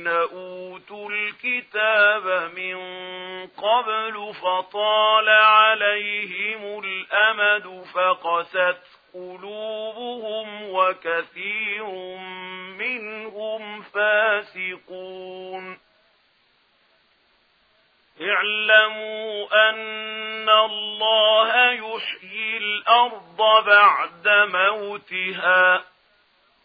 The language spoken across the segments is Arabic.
الذين أوتوا الكتاب من قبل فطال عليهم الأمد فقست قلوبهم وكثير منهم فاسقون. اعلموا أن الله يحيي الأرض بعد موتها.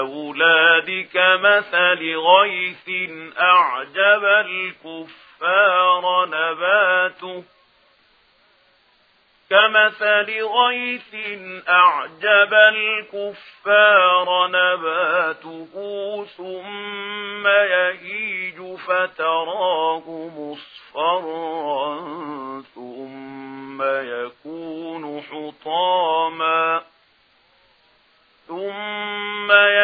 أولادك مثل غيث أعجب الكفار نباته كمثل غيث أعجب الكفار نباته ثم يهيج فتراه مصفرا ثم يكون حطاما ثم يهيج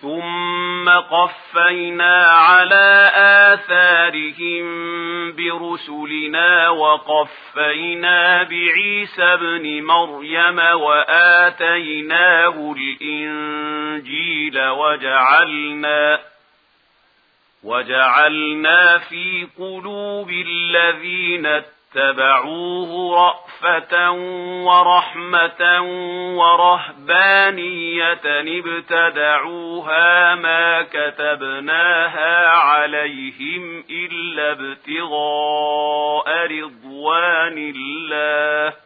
ثم قفينا على آثارهم برسلنا وقفينا بعيسى ابْنِ مريم وآتيناه الإنجيل وجعلنا وجعلنا في قلوب الذين اتبعوه رأفة ورحمة ورهبانية ابتدعوها ما كتبناها عليهم إلا ابتغاء رضوان الله